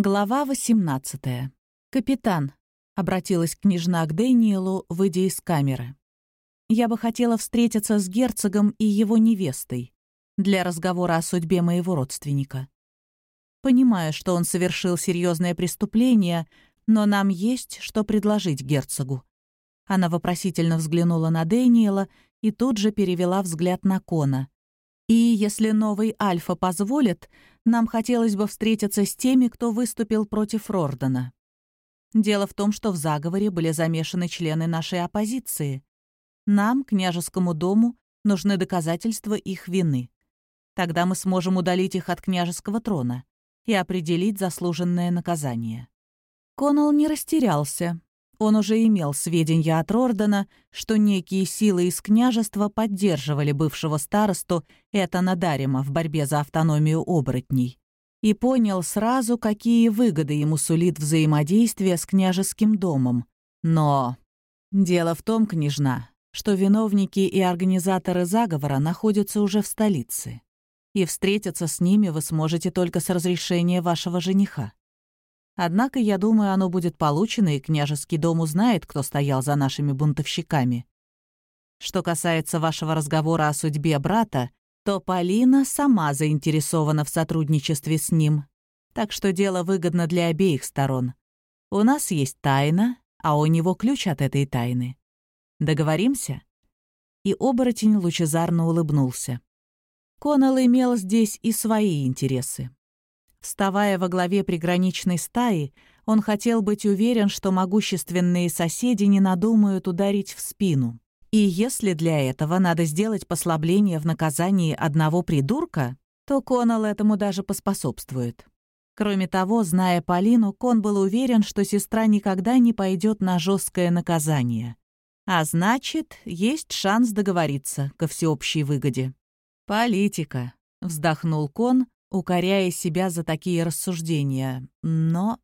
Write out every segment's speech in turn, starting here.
Глава 18. «Капитан», — обратилась княжна к Дэниелу, выйдя из камеры. «Я бы хотела встретиться с герцогом и его невестой для разговора о судьбе моего родственника. Понимаю, что он совершил серьезное преступление, но нам есть что предложить герцогу». Она вопросительно взглянула на Дэниела и тут же перевела взгляд на Кона. «И если новый Альфа позволит, нам хотелось бы встретиться с теми, кто выступил против Рордона. Дело в том, что в заговоре были замешаны члены нашей оппозиции. Нам, княжескому дому, нужны доказательства их вины. Тогда мы сможем удалить их от княжеского трона и определить заслуженное наказание. Коннелл не растерялся. Он уже имел сведения от Рордона, что некие силы из княжества поддерживали бывшего старосту Этана Дарима в борьбе за автономию оборотней. И понял сразу, какие выгоды ему сулит взаимодействие с княжеским домом. Но дело в том, княжна, что виновники и организаторы заговора находятся уже в столице. И встретиться с ними вы сможете только с разрешения вашего жениха. Однако, я думаю, оно будет получено, и княжеский дом узнает, кто стоял за нашими бунтовщиками. Что касается вашего разговора о судьбе брата, то Полина сама заинтересована в сотрудничестве с ним. Так что дело выгодно для обеих сторон. У нас есть тайна, а у него ключ от этой тайны. Договоримся?» И оборотень лучезарно улыбнулся. Коннелл имел здесь и свои интересы. Вставая во главе приграничной стаи, он хотел быть уверен, что могущественные соседи не надумают ударить в спину. И если для этого надо сделать послабление в наказании одного придурка, то Коннелл этому даже поспособствует. Кроме того, зная Полину, Кон был уверен, что сестра никогда не пойдет на жесткое наказание. А значит, есть шанс договориться ко всеобщей выгоде. «Политика», — вздохнул Кон, укоряя себя за такие рассуждения, но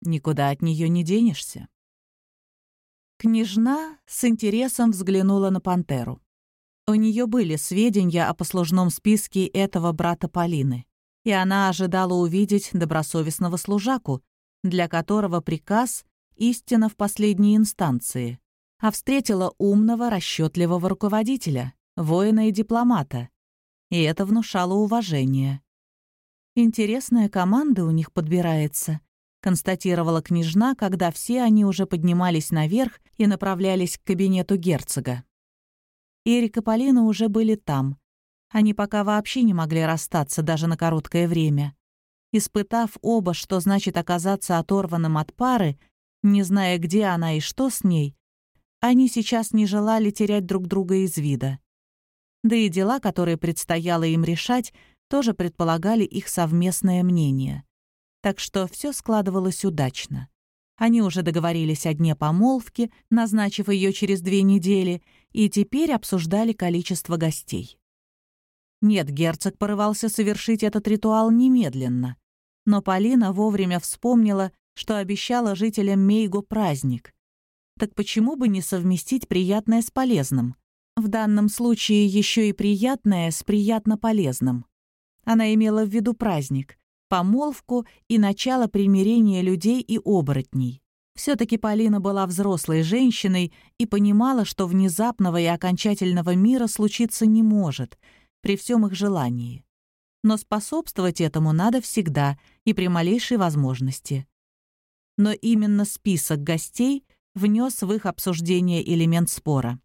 никуда от нее не денешься. Княжна с интересом взглянула на пантеру. У нее были сведения о послужном списке этого брата Полины, и она ожидала увидеть добросовестного служаку, для которого приказ — истина в последней инстанции, а встретила умного, расчетливого руководителя, воина и дипломата. И это внушало уважение. «Интересная команда у них подбирается», — констатировала княжна, когда все они уже поднимались наверх и направлялись к кабинету герцога. Эрик и Полина уже были там. Они пока вообще не могли расстаться даже на короткое время. Испытав оба, что значит оказаться оторванным от пары, не зная, где она и что с ней, они сейчас не желали терять друг друга из вида. Да и дела, которые предстояло им решать, тоже предполагали их совместное мнение. Так что все складывалось удачно. Они уже договорились о дне помолвки, назначив ее через две недели, и теперь обсуждали количество гостей. Нет, герцог порывался совершить этот ритуал немедленно. Но Полина вовремя вспомнила, что обещала жителям Мейго праздник. Так почему бы не совместить приятное с полезным? В данном случае еще и приятное с приятно полезным. Она имела в виду праздник, помолвку и начало примирения людей и оборотней. Все-таки Полина была взрослой женщиной и понимала, что внезапного и окончательного мира случиться не может, при всем их желании. Но способствовать этому надо всегда и при малейшей возможности. Но именно список гостей внес в их обсуждение элемент спора.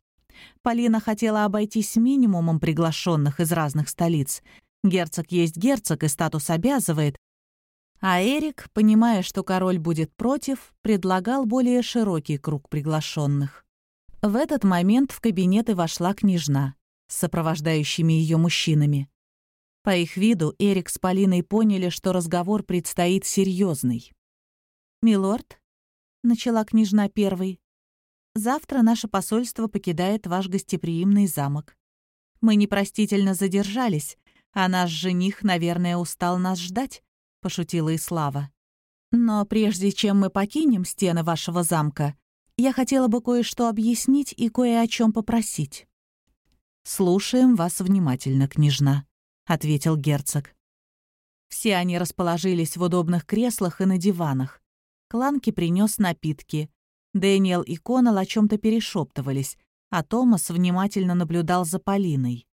Полина хотела обойтись минимумом приглашенных из разных столиц — Герцог есть герцог, и статус обязывает. А Эрик, понимая, что король будет против, предлагал более широкий круг приглашенных. В этот момент в кабинеты вошла княжна с сопровождающими ее мужчинами. По их виду Эрик с Полиной поняли, что разговор предстоит серьезный. «Милорд», — начала княжна первой, — «завтра наше посольство покидает ваш гостеприимный замок. Мы непростительно задержались, а наш жених, наверное, устал нас ждать», — пошутила Ислава. «Но прежде чем мы покинем стены вашего замка, я хотела бы кое-что объяснить и кое о чем попросить». «Слушаем вас внимательно, княжна», — ответил герцог. Все они расположились в удобных креслах и на диванах. Кланки принес напитки. Дэниел и Конал о чем то перешептывались, а Томас внимательно наблюдал за Полиной.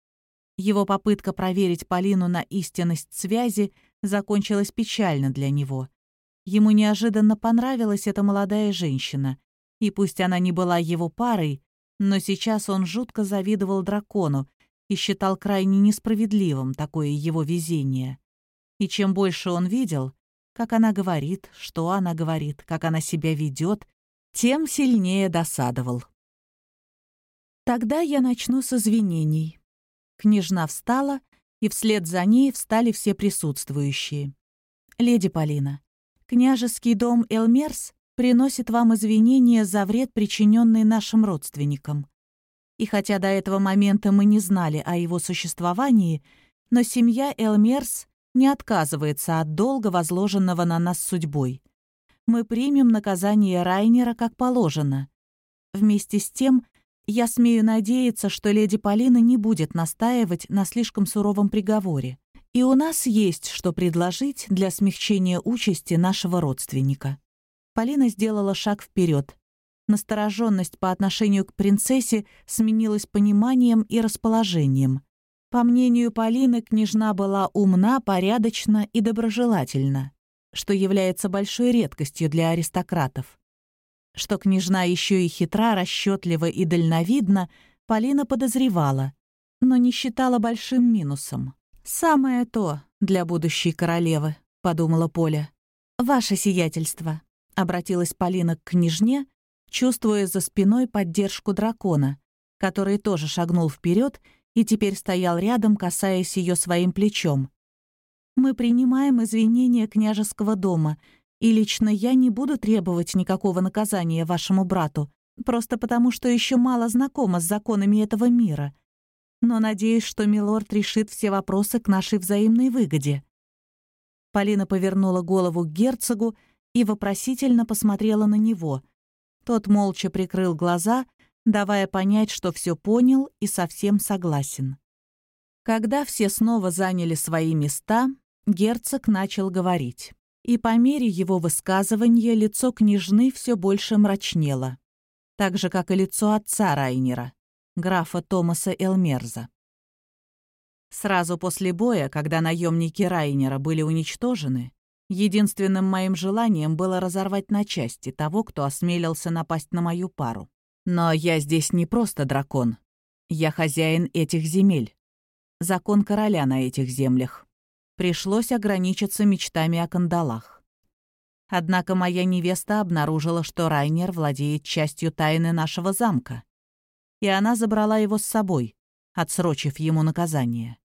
Его попытка проверить Полину на истинность связи закончилась печально для него. Ему неожиданно понравилась эта молодая женщина, и пусть она не была его парой, но сейчас он жутко завидовал дракону и считал крайне несправедливым такое его везение. И чем больше он видел, как она говорит, что она говорит, как она себя ведет, тем сильнее досадовал. «Тогда я начну с извинений», Княжна встала, и вслед за ней встали все присутствующие. «Леди Полина, княжеский дом Элмерс приносит вам извинения за вред, причиненный нашим родственникам. И хотя до этого момента мы не знали о его существовании, но семья Элмерс не отказывается от долга, возложенного на нас судьбой. Мы примем наказание Райнера как положено. Вместе с тем я смею надеяться, что леди Полина не будет настаивать на слишком суровом приговоре. И у нас есть что предложить для смягчения участи нашего родственника. Полина сделала шаг вперед. Настороженность по отношению к принцессе сменилась пониманием и расположением. По мнению Полины, княжна была умна, порядочна и доброжелательна, что является большой редкостью для аристократов. Что княжна еще и хитра, расчетлива и дальновидна, Полина подозревала, но не считала большим минусом. «Самое то для будущей королевы», — подумала Поля. «Ваше сиятельство», — обратилась Полина к княжне, чувствуя за спиной поддержку дракона, который тоже шагнул вперед и теперь стоял рядом, касаясь ее своим плечом. «Мы принимаем извинения княжеского дома и лично я не буду требовать никакого наказания вашему брату, просто потому что еще мало знакома с законами этого мира. Но надеюсь, что милорд решит все вопросы к нашей взаимной выгоде». Полина повернула голову к герцогу и вопросительно посмотрела на него. Тот молча прикрыл глаза, давая понять, что все понял и совсем согласен. Когда все снова заняли свои места, герцог начал говорить и по мере его высказывания лицо княжны все больше мрачнело, так же, как и лицо отца Райнера, графа Томаса Элмерза. Сразу после боя, когда наемники Райнера были уничтожены, единственным моим желанием было разорвать на части того, кто осмелился напасть на мою пару. Но я здесь не просто дракон. Я хозяин этих земель. Закон короля на этих землях пришлось ограничиться мечтами о кандалах. Однако моя невеста обнаружила, что Райнер владеет частью тайны нашего замка, и она забрала его с собой, отсрочив ему наказание.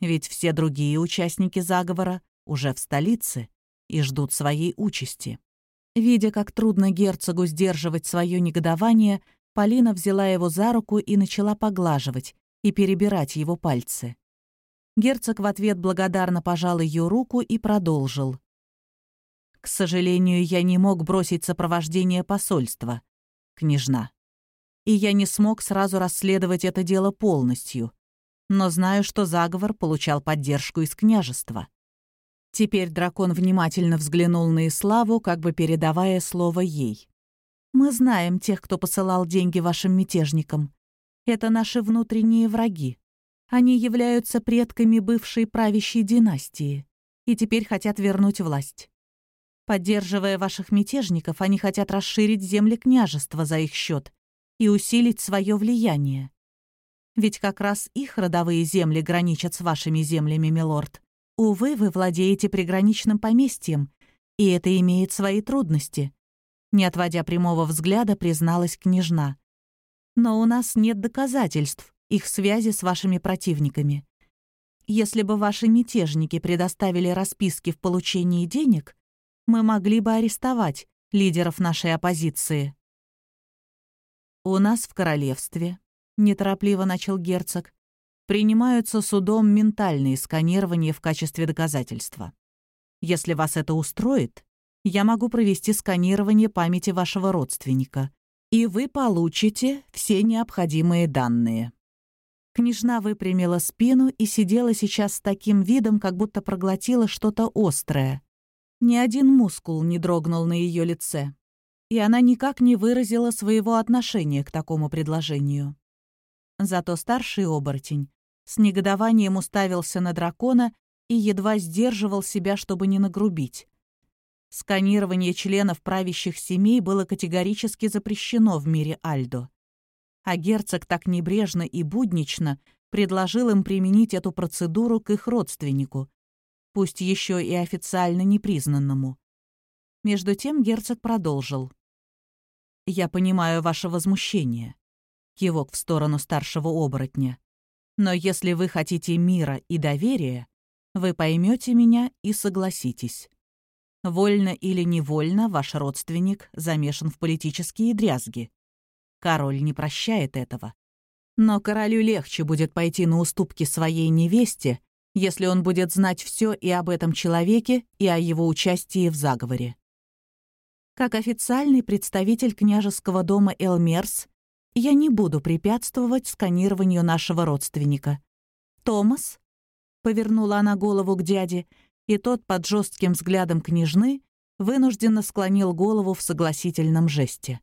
Ведь все другие участники заговора уже в столице и ждут своей участи. Видя, как трудно герцогу сдерживать свое негодование, Полина взяла его за руку и начала поглаживать и перебирать его пальцы. Герцог в ответ благодарно пожал ее руку и продолжил. «К сожалению, я не мог бросить сопровождение посольства, княжна. И я не смог сразу расследовать это дело полностью, но знаю, что заговор получал поддержку из княжества». Теперь дракон внимательно взглянул на Иславу, как бы передавая слово ей. «Мы знаем тех, кто посылал деньги вашим мятежникам. Это наши внутренние враги. Они являются предками бывшей правящей династии и теперь хотят вернуть власть. Поддерживая ваших мятежников, они хотят расширить земли княжества за их счет и усилить свое влияние. Ведь как раз их родовые земли граничат с вашими землями, милорд. Увы, вы владеете приграничным поместьем, и это имеет свои трудности. Не отводя прямого взгляда, призналась княжна. Но у нас нет доказательств, их связи с вашими противниками. Если бы ваши мятежники предоставили расписки в получении денег, мы могли бы арестовать лидеров нашей оппозиции. «У нас в королевстве», — неторопливо начал герцог, «принимаются судом ментальные сканирования в качестве доказательства. Если вас это устроит, я могу провести сканирование памяти вашего родственника, и вы получите все необходимые данные». Княжна выпрямила спину и сидела сейчас с таким видом, как будто проглотила что-то острое. Ни один мускул не дрогнул на ее лице, и она никак не выразила своего отношения к такому предложению. Зато старший оборотень с негодованием уставился на дракона и едва сдерживал себя, чтобы не нагрубить. Сканирование членов правящих семей было категорически запрещено в мире Альдо а герцог так небрежно и буднично предложил им применить эту процедуру к их родственнику, пусть еще и официально непризнанному. Между тем герцог продолжил. «Я понимаю ваше возмущение», — кивок в сторону старшего оборотня. «Но если вы хотите мира и доверия, вы поймете меня и согласитесь. Вольно или невольно ваш родственник замешан в политические дрязги. Король не прощает этого. Но королю легче будет пойти на уступки своей невесте, если он будет знать все и об этом человеке, и о его участии в заговоре. Как официальный представитель княжеского дома Элмерс, я не буду препятствовать сканированию нашего родственника. «Томас?» — повернула она голову к дяде, и тот под жестким взглядом княжны вынужденно склонил голову в согласительном жесте.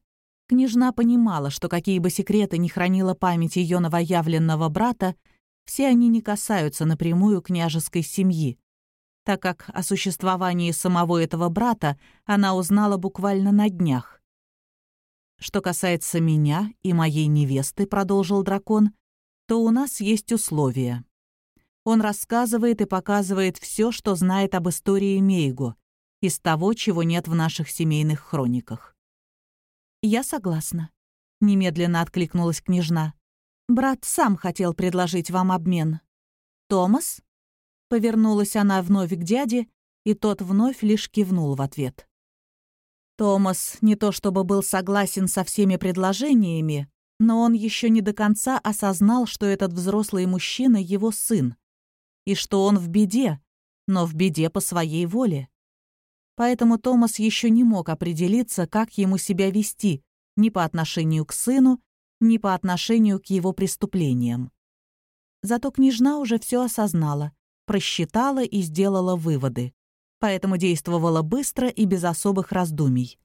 Княжна понимала, что какие бы секреты ни хранила память ее новоявленного брата, все они не касаются напрямую княжеской семьи, так как о существовании самого этого брата она узнала буквально на днях. «Что касается меня и моей невесты», — продолжил дракон, «то у нас есть условия. Он рассказывает и показывает все, что знает об истории Мейгу, из того, чего нет в наших семейных хрониках. «Я согласна», — немедленно откликнулась княжна. «Брат сам хотел предложить вам обмен». «Томас?» — повернулась она вновь к дяде, и тот вновь лишь кивнул в ответ. Томас не то чтобы был согласен со всеми предложениями, но он еще не до конца осознал, что этот взрослый мужчина — его сын, и что он в беде, но в беде по своей воле поэтому Томас еще не мог определиться, как ему себя вести ни по отношению к сыну, ни по отношению к его преступлениям. Зато княжна уже все осознала, просчитала и сделала выводы, поэтому действовала быстро и без особых раздумий.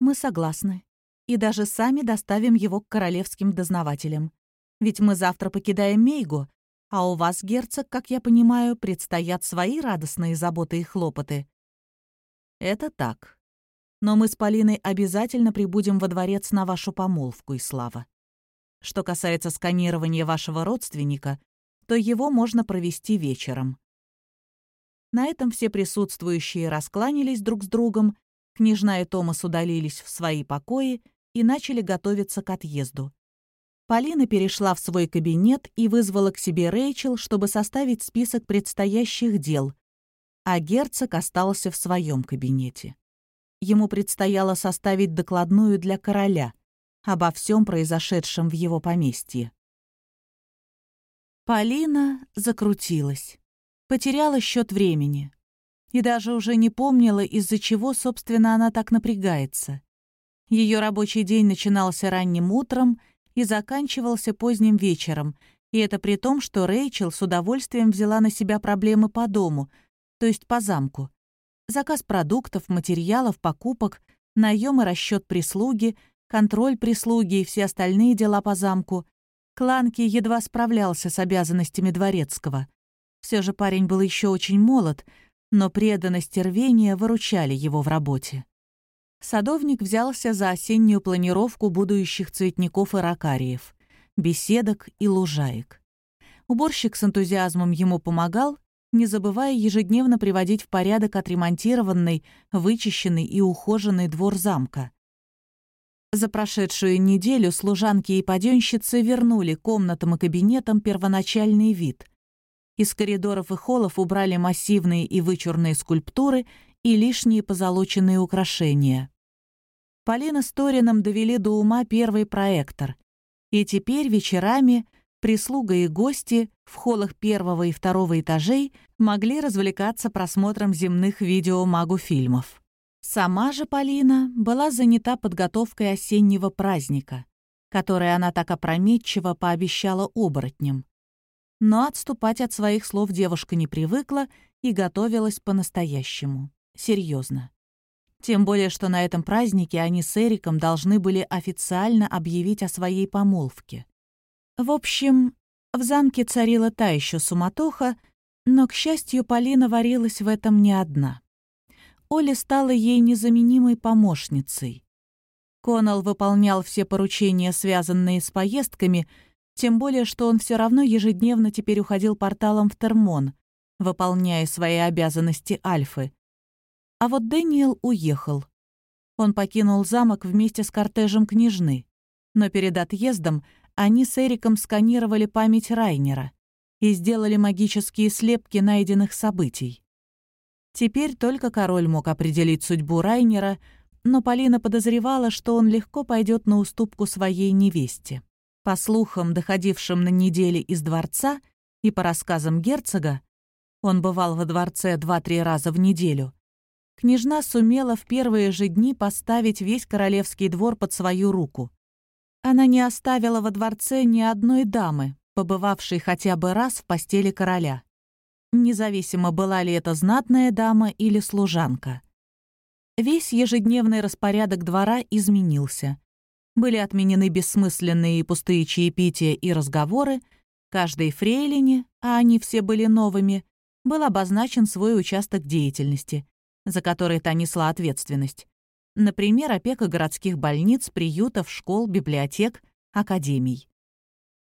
«Мы согласны. И даже сами доставим его к королевским дознавателям. Ведь мы завтра покидаем Мейгу, а у вас, герцог, как я понимаю, предстоят свои радостные заботы и хлопоты. «Это так. Но мы с Полиной обязательно прибудем во дворец на вашу помолвку, и слава. Что касается сканирования вашего родственника, то его можно провести вечером». На этом все присутствующие раскланялись друг с другом, княжна и Томас удалились в свои покои и начали готовиться к отъезду. Полина перешла в свой кабинет и вызвала к себе Рэйчел, чтобы составить список предстоящих дел, а герцог остался в своем кабинете. Ему предстояло составить докладную для короля обо всем произошедшем в его поместье. Полина закрутилась, потеряла счет времени и даже уже не помнила, из-за чего, собственно, она так напрягается. Ее рабочий день начинался ранним утром и заканчивался поздним вечером, и это при том, что Рэйчел с удовольствием взяла на себя проблемы по дому — то есть по замку. Заказ продуктов, материалов, покупок, наем и расчет прислуги, контроль прислуги и все остальные дела по замку. Кланки едва справлялся с обязанностями дворецкого. Все же парень был еще очень молод, но преданность и рвение выручали его в работе. Садовник взялся за осеннюю планировку будущих цветников и ракариев, беседок и лужаек. Уборщик с энтузиазмом ему помогал, не забывая ежедневно приводить в порядок отремонтированный, вычищенный и ухоженный двор замка. За прошедшую неделю служанки и паденщицы вернули комнатам и кабинетам первоначальный вид. Из коридоров и холлов убрали массивные и вычурные скульптуры и лишние позолоченные украшения. Полина с Торином довели до ума первый проектор, и теперь вечерами — Прислуга и гости в холлах первого и второго этажей могли развлекаться просмотром земных видеомагу-фильмов. Сама же Полина была занята подготовкой осеннего праздника, которые она так опрометчиво пообещала оборотням. Но отступать от своих слов девушка не привыкла и готовилась по-настоящему. Серьезно. Тем более, что на этом празднике они с Эриком должны были официально объявить о своей помолвке. В общем, в замке царила та еще суматоха, но, к счастью, Полина варилась в этом не одна. Оля стала ей незаменимой помощницей. Конал выполнял все поручения, связанные с поездками, тем более, что он все равно ежедневно теперь уходил порталом в Термон, выполняя свои обязанности Альфы. А вот Дэниел уехал. Он покинул замок вместе с кортежем княжны, но перед отъездом они с Эриком сканировали память Райнера и сделали магические слепки найденных событий. Теперь только король мог определить судьбу Райнера — но Полина подозревала, что он легко пойдет на уступку своей невесте. По слухам, доходившим на неделе из дворца, и по рассказам герцога, он бывал во дворце два-три раза в неделю, княжна сумела в первые же дни поставить весь королевский двор под свою руку. Она не оставила во дворце ни одной дамы, побывавшей хотя бы раз в постели короля. Независимо, была ли это знатная дама или служанка. Весь ежедневный распорядок двора изменился. Были отменены бессмысленные и пустые чаепития и разговоры, каждой фрейлине, а они все были новыми, был обозначен свой участок деятельности, за который та несла ответственность. Например, опека городских больниц, приютов, школ, библиотек, академий.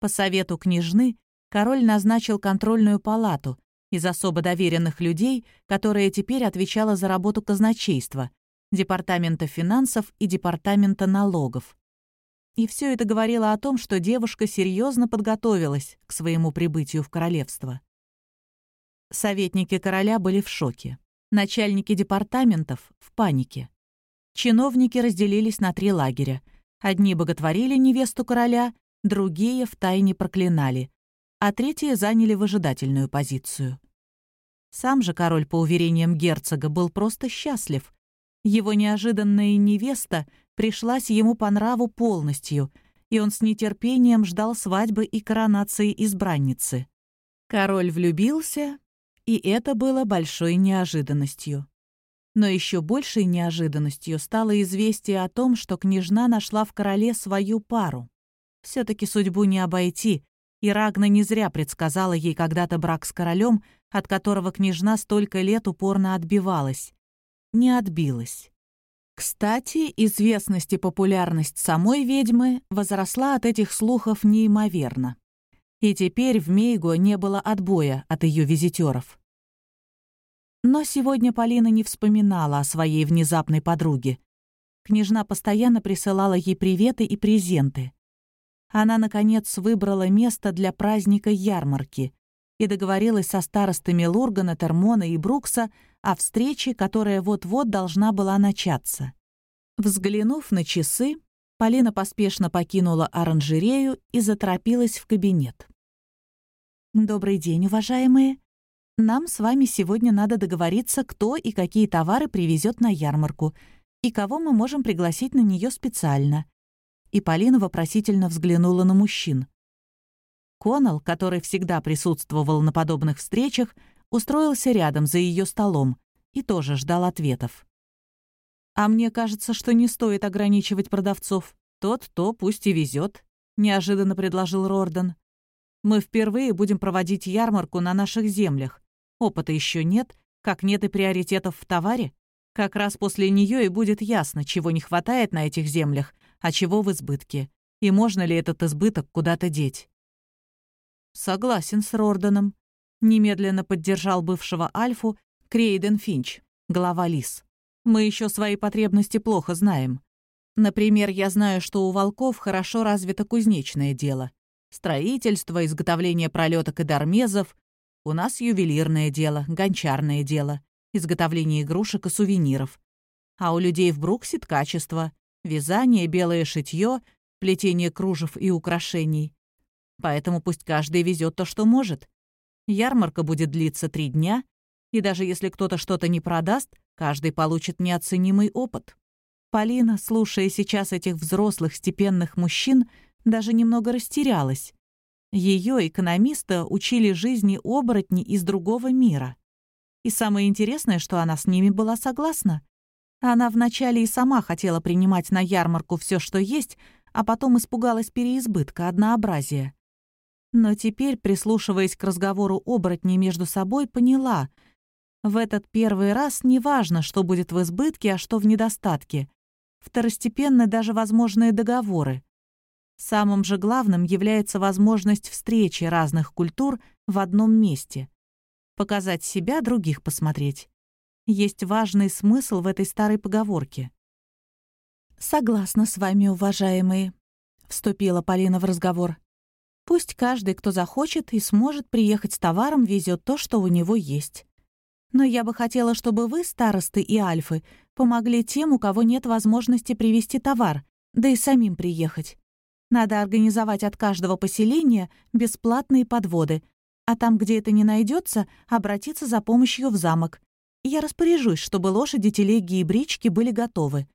По совету княжны король назначил контрольную палату, из особо доверенных людей, которая теперь отвечала за работу казначейства, департамента финансов и департамента налогов. И все это говорило о том, что девушка серьезно подготовилась к своему прибытию в королевство. Советники короля были в шоке. Начальники департаментов — в панике. Чиновники разделились на три лагеря. Одни боготворили невесту короля, другие втайне проклинали, а третьи заняли выжидательную позицию. Сам же король, по уверениям герцога, был просто счастлив. Его неожиданная невеста пришлась ему по нраву полностью, и он с нетерпением ждал свадьбы и коронации избранницы. Король влюбился, и это было большой неожиданностью. Но еще большей неожиданностью стало известие о том, что княжна нашла в короле свою пару. все таки судьбу не обойти, и Рагна не зря предсказала ей когда-то брак с королем, от которого княжна столько лет упорно отбивалась. Не отбилась. Кстати, известность и популярность самой ведьмы возросла от этих слухов неимоверно. И теперь в Мейго не было отбоя от ее визитеров. Но сегодня Полина не вспоминала о своей внезапной подруге. Княжна постоянно присылала ей приветы и презенты она, наконец, выбрала место для праздника ярмарки и договорилась со старостами Лургана, Термона и Брукса о встрече, которая вот-вот должна была начаться. Взглянув на часы, Полина поспешно покинула оранжерею и заторопилась в кабинет. «Добрый день, уважаемые. Нам с вами сегодня надо договориться, кто и какие товары привезет на ярмарку, и кого мы можем пригласить на нее специально и Полина вопросительно взглянула на мужчин. Конал, который всегда присутствовал на подобных встречах, устроился рядом за ее столом и тоже ждал ответов. «А мне кажется, что не стоит ограничивать продавцов. Тот-то пусть и везет», — неожиданно предложил Рорден. «Мы впервые будем проводить ярмарку на наших землях. Опыта еще нет, как нет и приоритетов в товаре. Как раз после нее и будет ясно, чего не хватает на этих землях, а чего в избытке, и можно ли этот избыток куда-то деть. «Согласен с Рорданом», — немедленно поддержал бывшего Альфу Крейден Финч, глава Лис. «Мы еще свои потребности плохо знаем. Например, я знаю, что у волков хорошо развито кузнечное дело. Строительство, изготовление пролеток и дармезов. У нас ювелирное дело, гончарное дело, изготовление игрушек и сувениров. А у людей в Бруксе ткачество, Вязание, белое шитье, плетение кружев и украшений. Поэтому пусть каждый везет то, что может. Ярмарка будет длиться три дня, и даже если кто-то что-то не продаст, каждый получит неоценимый опыт. Полина, слушая сейчас этих взрослых степенных мужчин, даже немного растерялась. Ее, экономиста, учили жизни оборотни из другого мира. И самое интересное, что она с ними была согласна. Она вначале и сама хотела принимать на ярмарку все, что есть, а потом испугалась переизбытка, однообразия. Но теперь, прислушиваясь к разговору оборотней между собой, поняла — в этот первый раз не важно, что будет в избытке, а что в недостатке. Второстепенны даже возможные договоры. Самым же главным является возможность встречи разных культур в одном месте. Показать себя, других посмотреть. Есть важный смысл в этой старой поговорке. «Согласна с вами, уважаемые», — вступила Полина в разговор. «Пусть каждый, кто захочет и сможет приехать с товаром, везет то, что у него есть. Но я бы хотела, чтобы вы, старосты и альфы, помогли тем, у кого нет возможности привезти товар, да и самим приехать. Надо организовать от каждого поселения бесплатные подводы, а там, где это не найдется, обратиться за помощью в замок. Я распоряжусь, чтобы лошади, телеги и брички были готовы.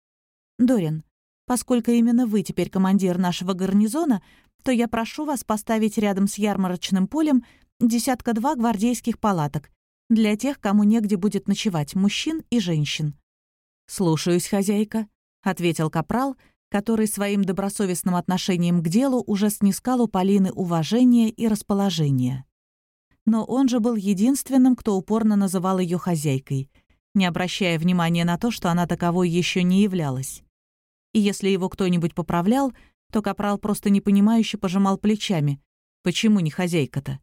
Дорин, поскольку именно вы теперь командир нашего гарнизона, то я прошу вас поставить рядом с ярмарочным полем десятка-два гвардейских палаток для тех, кому негде будет ночевать, мужчин и женщин. «Слушаюсь, хозяйка», — ответил капрал, который своим добросовестным отношением к делу уже снискал у Полины уважение и расположение. Но он же был единственным, кто упорно называл ее хозяйкой, не обращая внимания на то, что она таковой еще не являлась. И если его кто-нибудь поправлял, то капрал просто непонимающе пожимал плечами. Почему не хозяйка-то?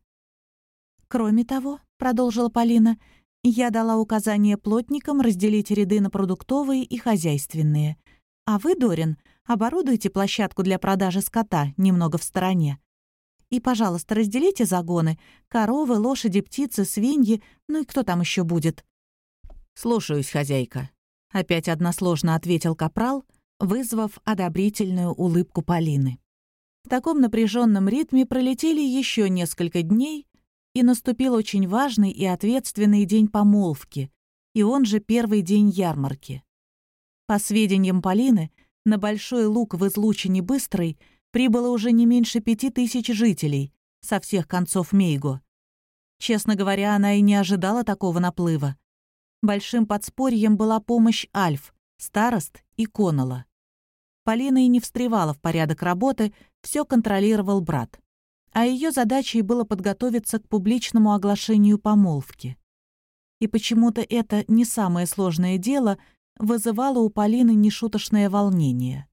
Кроме того, — продолжила Полина, «я дала указание плотникам разделить ряды на продуктовые и хозяйственные. А вы, Дорин, оборудуйте площадку для продажи скота немного в стороне. И, пожалуйста, разделите загоны — коровы, лошади, птицы, свиньи, ну и кто там еще будет». «Слушаюсь, хозяйка», — опять односложно ответил капрал, вызвав одобрительную улыбку Полины. В таком напряженном ритме пролетели еще несколько дней, и наступил очень важный и ответственный день помолвки, и он же первый день ярмарки. По сведениям Полины, на Большой Луг в излучине Быстрой прибыло уже не меньше пяти тысяч жителей со всех концов Мейго. Честно говоря, она и не ожидала такого наплыва. Большим подспорьем была помощь Альф, старост и Конала. Полина и не встревала в порядок работы, все контролировал брат а ее задачей было подготовиться к публичному оглашению помолвки. И почему-то это не самое сложное дело вызывало у Полины нешуточное волнение.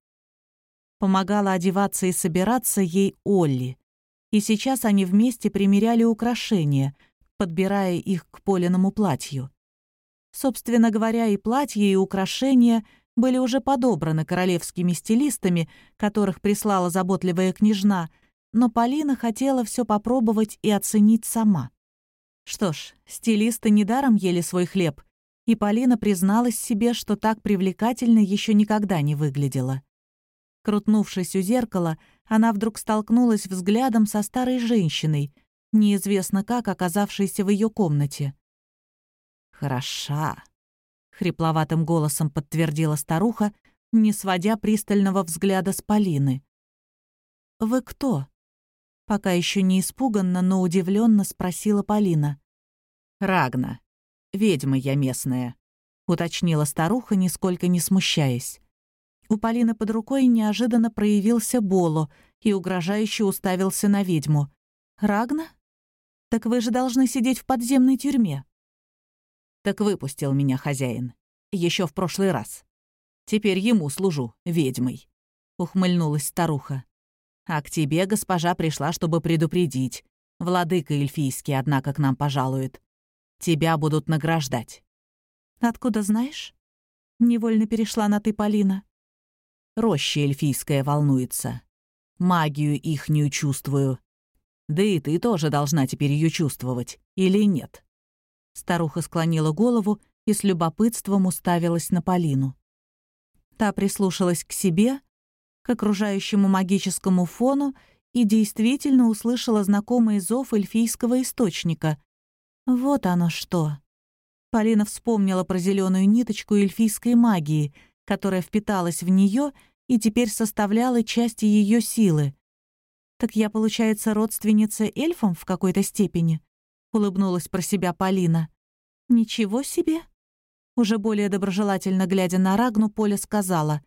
Помогала одеваться и собираться ей Олли, и сейчас они вместе примеряли украшения, подбирая их к Полиному платью. Собственно говоря, и платье, и украшения были уже подобраны королевскими стилистами, которых прислала заботливая княжна — но Полина хотела все попробовать и оценить сама. Что ж, стилисты недаром ели свой хлеб, и Полина призналась себе, что так привлекательно еще никогда не выглядела. Крутнувшись у зеркала, она вдруг столкнулась взглядом со старой женщиной, неизвестно как оказавшейся в ее комнате. «Хороша», — хрипловатым голосом подтвердила старуха, не сводя пристального взгляда с Полины. «Вы кто?» Пока еще не испуганно, но удивленно спросила Полина. «Рагна. Ведьма я местная», — уточнила старуха, нисколько не смущаясь. У Полины под рукой неожиданно проявился Боло и угрожающе уставился на ведьму. «Рагна? Так вы же должны сидеть в подземной тюрьме». «Так выпустил меня хозяин. Еще в прошлый раз. Теперь ему служу, ведьмой», — ухмыльнулась старуха. А к тебе госпожа пришла, чтобы предупредить. Владыка эльфийский, однако, к нам пожалует. Тебя будут награждать». «Откуда знаешь?» Невольно перешла на «ты», Полина. «Роща эльфийская волнуется. Магию ихнюю чувствую. Да и ты тоже должна теперь ее чувствовать, или нет?» Старуха склонила голову и с любопытством уставилась на Полину. Та прислушалась к себе, к окружающему магическому фону и действительно услышала знакомый зов эльфийского источника. Вот оно что. Полина вспомнила про зеленую ниточку эльфийской магии, которая впиталась в нее и теперь составляла часть ее силы. «Так я, получается, родственница эльфам в какой-то степени?» — улыбнулась про себя Полина. «Ничего себе!» Уже более доброжелательно глядя на Рагну, Поля сказала.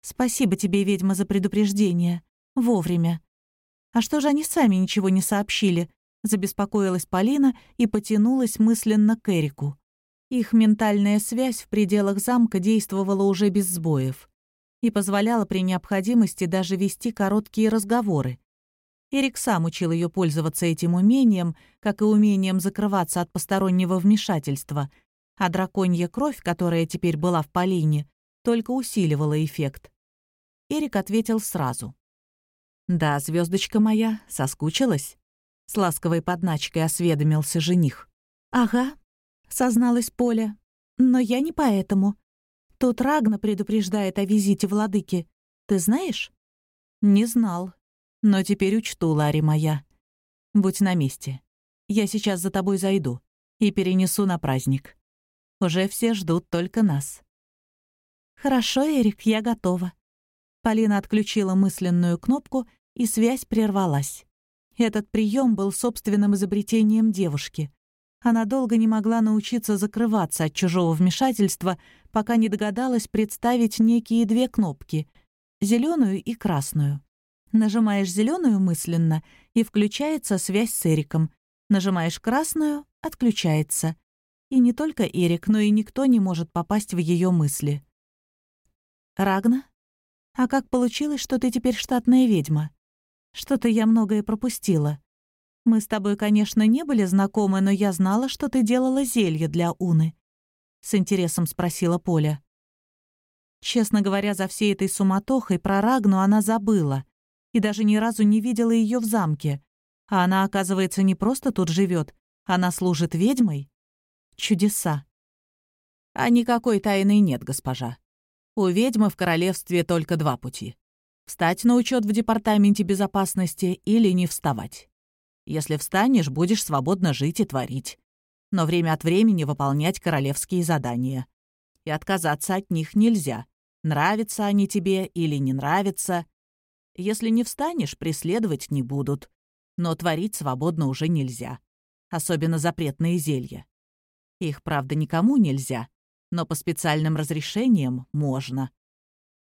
«Спасибо тебе, ведьма, за предупреждение. Вовремя. А что же они сами ничего не сообщили?» Забеспокоилась Полина и потянулась мысленно к Эрику. Их ментальная связь в пределах замка действовала уже без сбоев и позволяла при необходимости даже вести короткие разговоры. Эрик сам учил ее пользоваться этим умением, как и умением закрываться от постороннего вмешательства, а драконья кровь, которая теперь была в Полине, только усиливала эффект. Эрик ответил сразу. «Да, звездочка моя, соскучилась?» С ласковой подначкой осведомился жених. «Ага», — созналась Поля. «Но я не поэтому. Тут Рагна предупреждает о визите владыки. Ты знаешь?» «Не знал. Но теперь учту, Ларри моя. Будь на месте. Я сейчас за тобой зайду и перенесу на праздник. Уже все ждут только нас». «Хорошо, Эрик, я готова». Полина отключила мысленную кнопку, и связь прервалась. Этот прием был собственным изобретением девушки. Она долго не могла научиться закрываться от чужого вмешательства, пока не догадалась представить некие две кнопки — зеленую и красную. Нажимаешь зеленую мысленно, и включается связь с Эриком. Нажимаешь красную — отключается. И не только Эрик, но и никто не может попасть в ее мысли. «Рагна? А как получилось, что ты теперь штатная ведьма? Что-то я многое пропустила. Мы с тобой, конечно, не были знакомы, но я знала, что ты делала зелье для Уны. С интересом спросила Поля. Честно говоря, за всей этой суматохой про Рагну она забыла и даже ни разу не видела ее в замке. А она, оказывается, не просто тут живет, она служит ведьмой. Чудеса. А никакой тайны нет, госпожа. У ведьмы в королевстве только два пути. Встать на учет в департаменте безопасности или не вставать. Если встанешь, будешь свободно жить и творить. Но время от времени выполнять королевские задания. И отказаться от них нельзя. Нравятся они тебе или не нравятся. Если не встанешь, преследовать не будут. Но творить свободно уже нельзя. Особенно запретные зелья. Их, правда, никому нельзя, но по специальным разрешениям можно.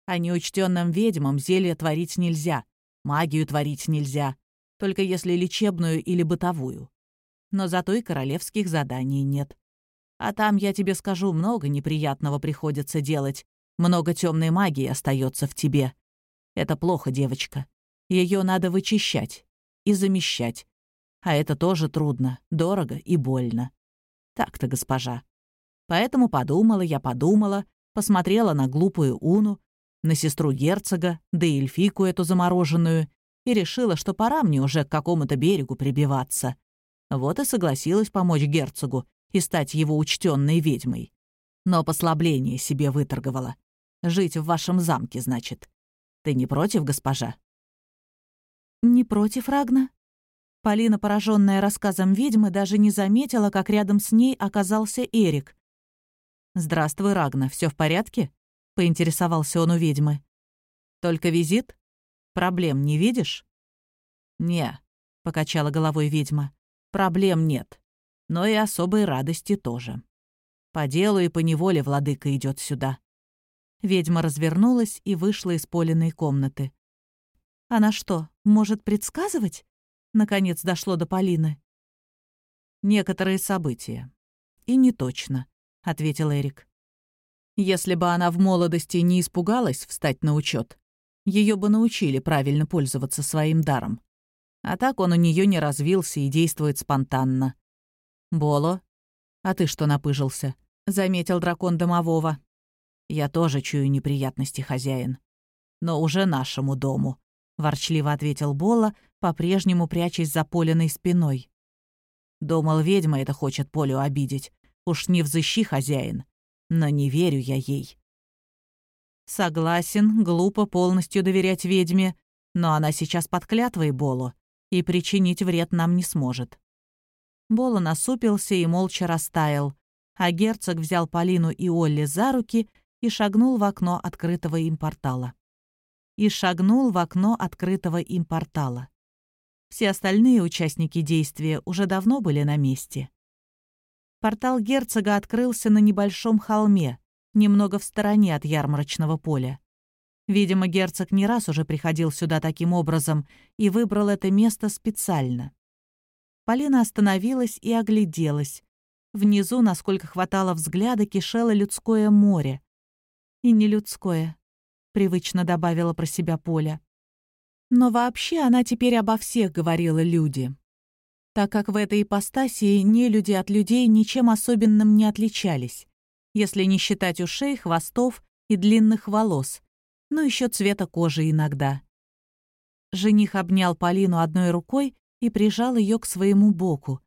А неучтенным ведьмам зелья творить нельзя, магию творить нельзя, только если лечебную или бытовую. Но зато и королевских заданий нет. А там, я тебе скажу, много неприятного приходится делать, много темной магии остается в тебе. Это плохо, девочка. Ее надо вычищать и замещать. А это тоже трудно, дорого и больно. Так-то, госпожа. Поэтому подумала я, подумала, посмотрела на глупую Уну, на сестру герцога, да и эльфику эту замороженную, и решила, что пора мне уже к какому-то берегу прибиваться. Вот и согласилась помочь герцогу и стать его учтенной ведьмой. Но послабление себе выторговала. Жить в вашем замке, значит. Ты не против, госпожа?» «Не против, Рагна?» Полина, пораженная рассказом ведьмы, даже не заметила, как рядом с ней оказался Эрик. «Здравствуй, Рагна, все в порядке?» — поинтересовался он у ведьмы. «Только визит? Проблем не видишь?» «Не», — покачала головой ведьма. «Проблем нет. Но и особой радости тоже. По делу и по неволе владыка идет сюда». Ведьма развернулась и вышла из Полиной комнаты. «Она что, может предсказывать?» Наконец дошло до Полины. «Некоторые события. И не точно», — ответил Эрик. «Если бы она в молодости не испугалась встать на учет, ее бы научили правильно пользоваться своим даром. А так он у нее не развился и действует спонтанно. «Боло, а ты что напыжился?» — заметил дракон домового. «Я тоже чую неприятности, хозяин. Но уже нашему дому», — ворчливо ответил Бола, по-прежнему прячась за Полиной спиной. Думал, ведьма это хочет Полю обидеть. Уж не взыщи, хозяин. Но не верю я ей. Согласен, глупо полностью доверять ведьме, но она сейчас под клятвой Болу и причинить вред нам не сможет. Бола насупился и молча растаял, а герцог взял Полину и Олли за руки и шагнул в окно открытого им портала. И шагнул в окно открытого им портала. Все остальные участники действия уже давно были на месте. Портал герцога открылся на небольшом холме, немного в стороне от ярмарочного поля. Видимо, герцог не раз уже приходил сюда таким образом и выбрал это место специально. Полина остановилась и огляделась. Внизу, насколько хватало взгляда, кишело людское море. И не людское, привычно добавила про себя Поля. Но вообще она теперь обо всех говорила люди. Так как в этой ипостаси не люди от людей ничем особенным не отличались, если не считать ушей, хвостов и длинных волос, ну еще цвета кожи иногда. Жених обнял Полину одной рукой и прижал ее к своему боку.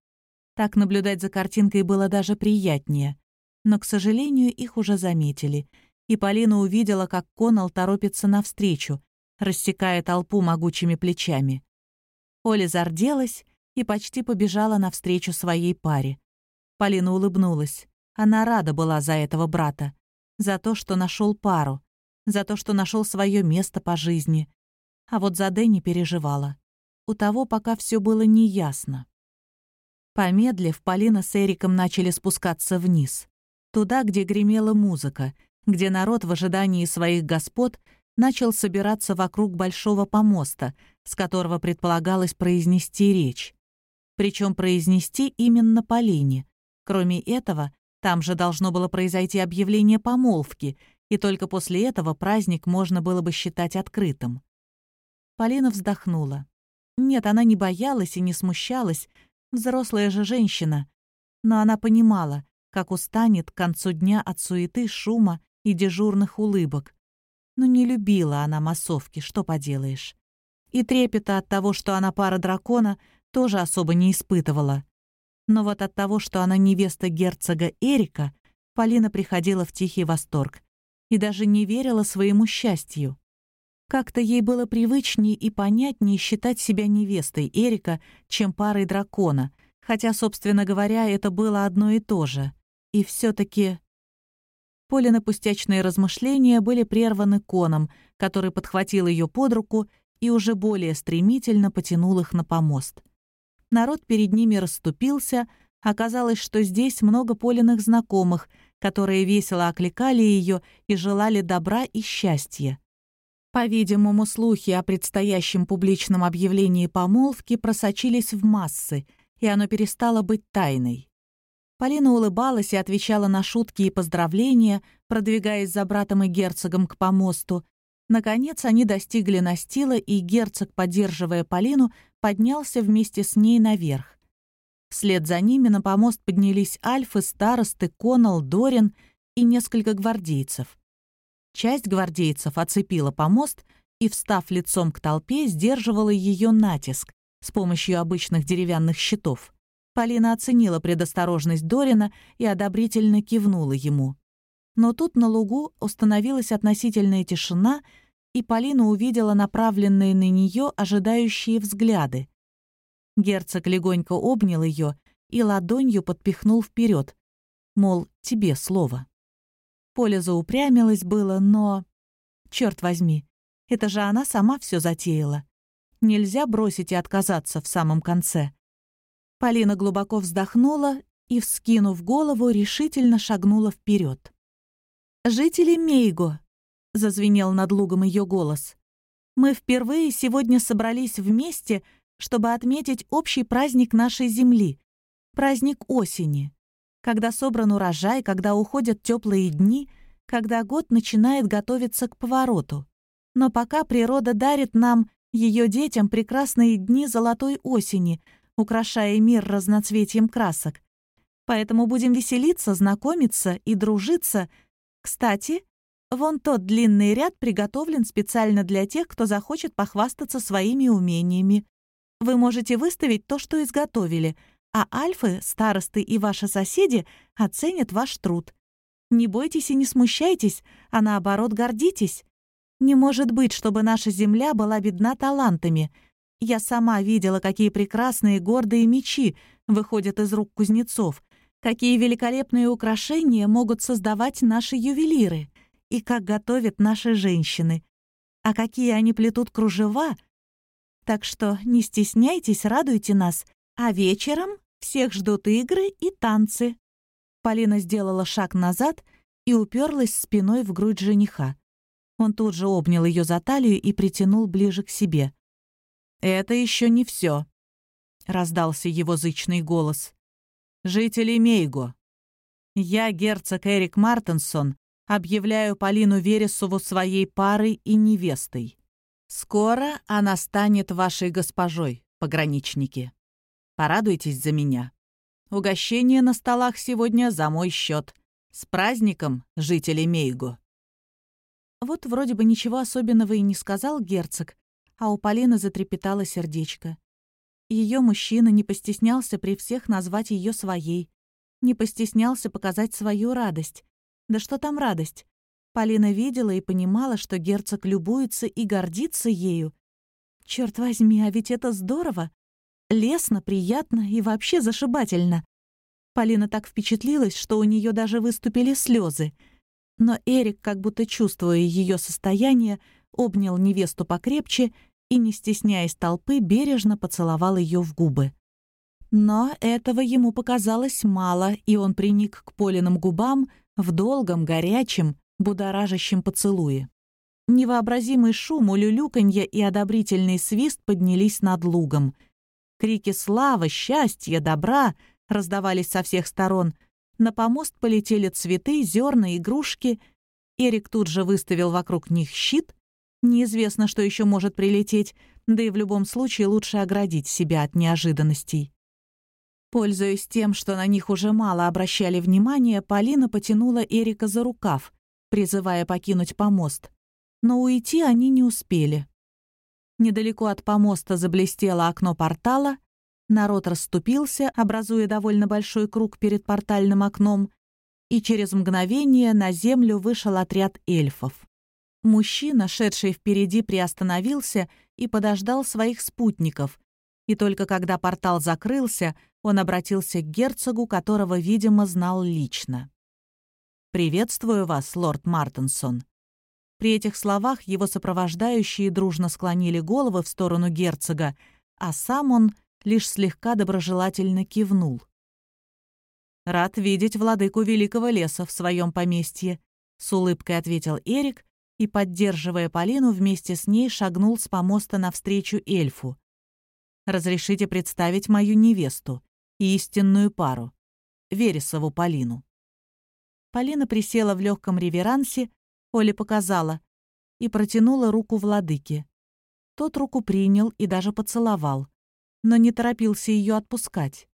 Так наблюдать за картинкой было даже приятнее. Но, к сожалению, их уже заметили, и Полина увидела, как Конал торопится навстречу, рассекая толпу могучими плечами. Оля зарделась и почти побежала навстречу своей паре. Полина улыбнулась. Она рада была за этого брата, за то, что нашел пару, за то, что нашел свое место по жизни. А вот за Дэнни переживала. У того пока все было неясно. Помедлив, Полина с Эриком начали спускаться вниз. Туда, где гремела музыка, где народ в ожидании своих господ начал собираться вокруг большого помоста, с которого предполагалось произнести речь. Причем произнести именно Полине. Кроме этого, там же должно было произойти объявление помолвки, и только после этого праздник можно было бы считать открытым. Полина вздохнула. Нет, она не боялась и не смущалась, взрослая же женщина. Но она понимала, как устанет к концу дня от суеты, шума и дежурных улыбок. Но не любила она массовки, что поделаешь. И трепета от того, что она пара дракона, тоже особо не испытывала. Но вот от того, что она невеста герцога Эрика, Полина приходила в тихий восторг и даже не верила своему счастью. Как-то ей было привычнее и понятнее считать себя невестой Эрика, чем парой дракона, хотя, собственно говоря, это было одно и то же. И все таки Полины пустячные размышления были прерваны коном, который подхватил ее под руку и уже более стремительно потянул их на помост. Народ перед ними расступился, оказалось, что здесь много Полиных знакомых, которые весело окликали ее и желали добра и счастья. По-видимому, слухи о предстоящем публичном объявлении помолвки просочились в массы, и оно перестало быть тайной. Полина улыбалась и отвечала на шутки и поздравления, продвигаясь за братом и герцогом к помосту. Наконец они достигли настила, и герцог, поддерживая Полину, поднялся вместе с ней наверх. Вслед за ними на помост поднялись альфы, старосты, Конал, Дорин и несколько гвардейцев. Часть гвардейцев оцепила помост и, встав лицом к толпе, сдерживала ее натиск с помощью обычных деревянных щитов. Полина оценила предосторожность Дорина и одобрительно кивнула ему. Но тут на лугу установилась относительная тишина, и Полина увидела направленные на нее ожидающие взгляды. Герцог легонько обнял ее и ладонью подпихнул вперед, мол, тебе слово. Поле заупрямилось было, но... Черт возьми, это же она сама все затеяла. Нельзя бросить и отказаться в самом конце. Полина глубоко вздохнула и, вскинув голову, решительно шагнула вперед. «Жители Мейго», — зазвенел над лугом ее голос, — «мы впервые сегодня собрались вместе, чтобы отметить общий праздник нашей земли, праздник осени, когда собран урожай, когда уходят теплые дни, когда год начинает готовиться к повороту. Но пока природа дарит нам, ее детям, прекрасные дни золотой осени, украшая мир разноцветием красок. Поэтому будем веселиться, знакомиться и дружиться. Кстати, вон тот длинный ряд приготовлен специально для тех, кто захочет похвастаться своими умениями. Вы можете выставить то, что изготовили, а альфы, старосты и ваши соседи оценят ваш труд. Не бойтесь и не смущайтесь, а наоборот гордитесь. Не может быть, чтобы наша земля была бедна талантами. Я сама видела, какие прекрасные гордые мечи выходят из рук кузнецов, какие великолепные украшения могут создавать наши ювелиры. и как готовят наши женщины. А какие они плетут кружева. Так что не стесняйтесь, радуйте нас. А вечером всех ждут игры и танцы». Полина сделала шаг назад и уперлась спиной в грудь жениха. Он тут же обнял ее за талию и притянул ближе к себе. «Это еще не все», — раздался его зычный голос. «Жители Мейго, я, герцог Эрик Мартенсон, объявляю Полину Вересову своей парой и невестой. Скоро она станет вашей госпожой, пограничники. Порадуйтесь за меня. Угощение на столах сегодня за мой счет. С праздником, жители Мейго. Вот вроде бы ничего особенного и не сказал герцог, а у Полины затрепетало сердечко. Ее мужчина не постеснялся при всех назвать ее своей, не постеснялся показать свою радость. Да что там радость? Полина видела и понимала, что герцог любуется и гордится ею. Черт возьми, а ведь это здорово! Лесно, приятно и вообще зашибательно. Полина так впечатлилась, что у нее даже выступили слезы. Но Эрик, как будто чувствуя ее состояние, обнял невесту покрепче и, не стесняясь толпы, бережно поцеловал ее в губы. Но этого ему показалось мало, и он приник к Полиным губам в долгом, горячем, будоражащем поцелуе. Невообразимый шум, улюлюканье и одобрительный свист поднялись над лугом. Крики славы, счастья, добра раздавались со всех сторон. На помост полетели цветы, зерна, игрушки. Эрик тут же выставил вокруг них щит. Неизвестно, что еще может прилететь, да и в любом случае лучше оградить себя от неожиданностей. Пользуясь тем, что на них уже мало обращали внимания, Полина потянула Эрика за рукав, призывая покинуть помост. Но уйти они не успели. Недалеко от помоста заблестело окно портала, народ расступился, образуя довольно большой круг перед портальным окном, и через мгновение на землю вышел отряд эльфов. Мужчина, шедший впереди, приостановился и подождал своих спутников, и только когда портал закрылся, он обратился к герцогу, которого, видимо, знал лично. «Приветствую вас, лорд Мартенсон». При этих словах его сопровождающие дружно склонили головы в сторону герцога, а сам он лишь слегка доброжелательно кивнул. «Рад видеть владыку Великого леса в своем поместье», — с улыбкой ответил Эрик и, поддерживая Полину, вместе с ней шагнул с помоста навстречу эльфу. «Разрешите представить мою невесту, истинную пару — Вересову Полину. Полина присела в легком реверансе, Оля показала, и протянула руку владыке. Тот руку принял и даже поцеловал, но не торопился ее отпускать.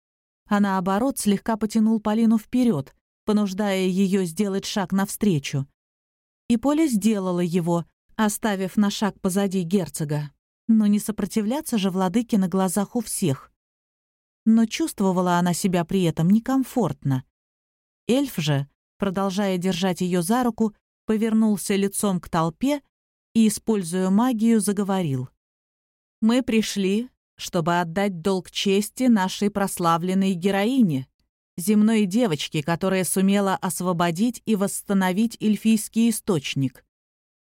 А наоборот, слегка потянул Полину вперед, понуждая ее сделать шаг навстречу. И Поля сделала его, оставив на шаг позади герцога. Но не сопротивляться же владыке на глазах у всех но чувствовала она себя при этом некомфортно. Эльф же, продолжая держать ее за руку, повернулся лицом к толпе и, используя магию, заговорил. «Мы пришли, чтобы отдать долг чести нашей прославленной героине, земной девочке, которая сумела освободить и восстановить эльфийский источник.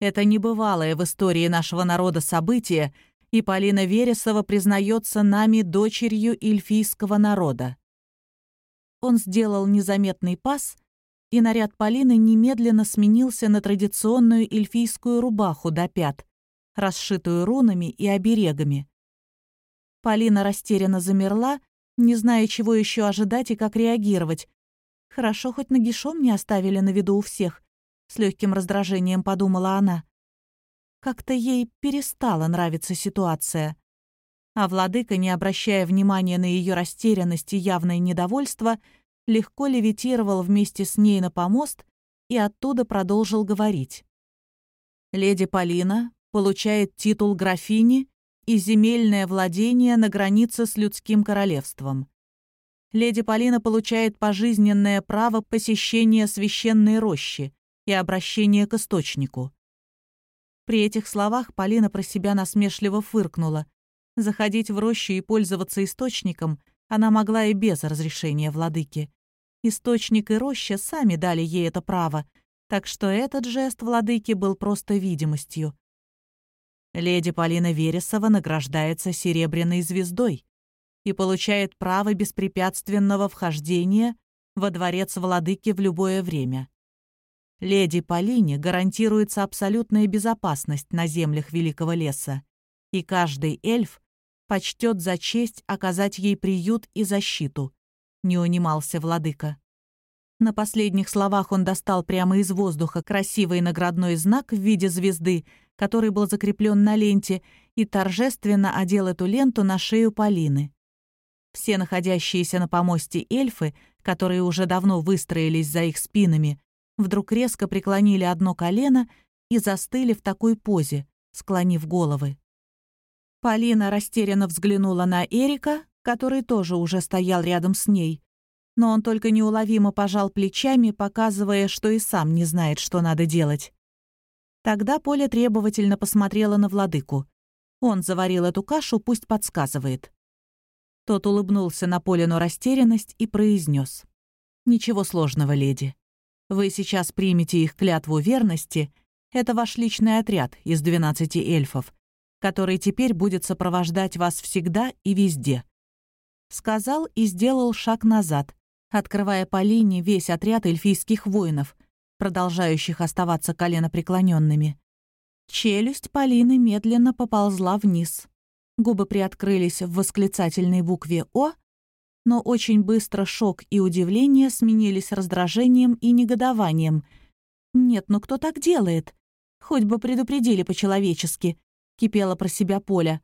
Это небывалое в истории нашего народа событие — и Полина Вересова признается нами дочерью эльфийского народа. Он сделал незаметный пас, и наряд Полины немедленно сменился на традиционную эльфийскую рубаху до пят, расшитую рунами и оберегами. Полина растерянно замерла, не зная, чего еще ожидать и как реагировать. Хорошо, хоть нагишом не оставили на виду у всех, с легким раздражением подумала она. Как-то ей перестала нравиться ситуация. А владыка, не обращая внимания на ее растерянность и явное недовольство, легко левитировал вместе с ней на помост и оттуда продолжил говорить. «Леди Полина получает титул графини и земельное владение на границе с людским королевством. Леди Полина получает пожизненное право посещения священной рощи и обращения к источнику. При этих словах Полина про себя насмешливо фыркнула. Заходить в рощу и пользоваться источником она могла и без разрешения владыки. Источник и роща сами дали ей это право, так что этот жест владыки был просто видимостью. Леди Полина Вересова награждается серебряной звездой и получает право беспрепятственного вхождения во дворец владыки в любое время. Леди Полине гарантируется абсолютная безопасность на землях Великого леса, и каждый эльф почтет за честь оказать ей приют и защиту, не унимался владыка. На последних словах он достал прямо из воздуха красивый наградной знак в виде звезды, который был закреплен на ленте, и торжественно одел эту ленту на шею Полины. Все находящиеся на помосте эльфы, которые уже давно выстроились за их спинами, вдруг резко преклонили одно колено и застыли в такой позе, склонив головы. Полина растерянно взглянула на Эрика, который тоже уже стоял рядом с ней, но он только неуловимо пожал плечами, показывая, что и сам не знает, что надо делать. Тогда Поля требовательно посмотрела на владыку. Он заварил эту кашу, пусть подсказывает. Тот улыбнулся на Полину растерянность и произнес: «Ничего сложного, леди. Вы сейчас примете их клятву верности. Это ваш личный отряд из 12 эльфов, который теперь будет сопровождать вас всегда и везде». Сказал и сделал шаг назад, открывая по линии весь отряд эльфийских воинов, продолжающих оставаться коленопреклоненными. Челюсть Полины медленно поползла вниз. Губы приоткрылись в восклицательной букве «О», но очень быстро шок и удивление сменились раздражением и негодованием. «Нет, ну кто так делает? Хоть бы предупредили по-человечески», — кипела про себя Поля.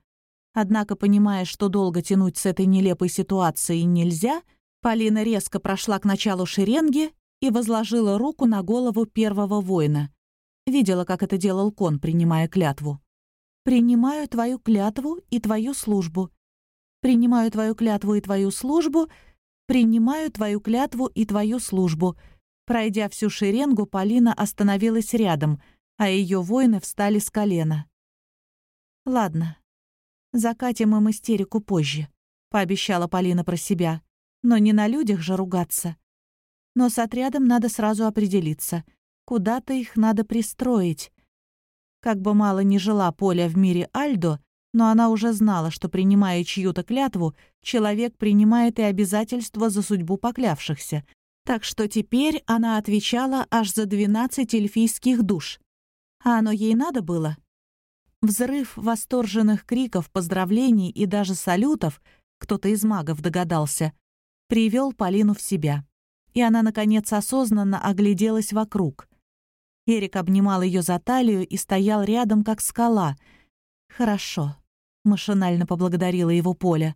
Однако, понимая, что долго тянуть с этой нелепой ситуацией нельзя, Полина резко прошла к началу шеренги и возложила руку на голову первого воина. Видела, как это делал кон, принимая клятву. «Принимаю твою клятву и твою службу», Принимаю твою клятву и твою службу. Принимаю твою клятву и твою службу». Пройдя всю шеренгу, Полина остановилась рядом, а ее воины встали с колена. «Ладно, закатим им истерику позже», — пообещала Полина про себя. «Но не на людях же ругаться. Но с отрядом надо сразу определиться. Куда-то их надо пристроить. Как бы мало ни жила Поля в мире Альдо, но она уже знала, что, принимая чью-то клятву, человек принимает и обязательства за судьбу поклявшихся. Так что теперь она отвечала аж за 12 эльфийских душ. А оно ей надо было? Взрыв восторженных криков, поздравлений и даже салютов, кто-то из магов догадался, привел Полину в себя. И она, наконец, осознанно огляделась вокруг. Эрик обнимал ее за талию и стоял рядом, как скала. «Хорошо, Машинально поблагодарила его Поля.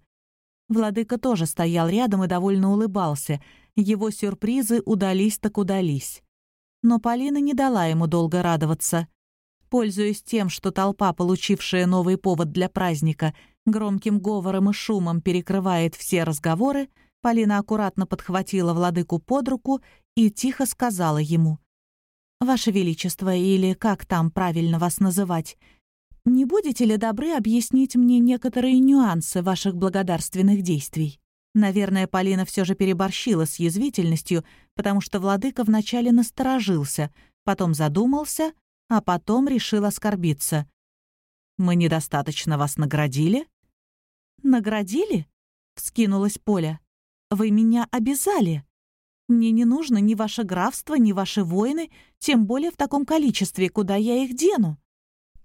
Владыка тоже стоял рядом и довольно улыбался. Его сюрпризы удались так удались. Но Полина не дала ему долго радоваться. Пользуясь тем, что толпа, получившая новый повод для праздника, громким говором и шумом перекрывает все разговоры, Полина аккуратно подхватила владыку под руку и тихо сказала ему. «Ваше Величество, или как там правильно вас называть, не будете ли добры объяснить мне некоторые нюансы ваших благодарственных действий? Наверное, Полина все же переборщила с язвительностью, потому что владыка вначале насторожился, потом задумался, а потом решил оскорбиться. «Мы недостаточно вас наградили?» «Наградили?» — вскинулась Поля. «Вы меня обязали. Мне не нужно ни ваше графство, ни ваши воины, тем более в таком количестве, куда я их дену.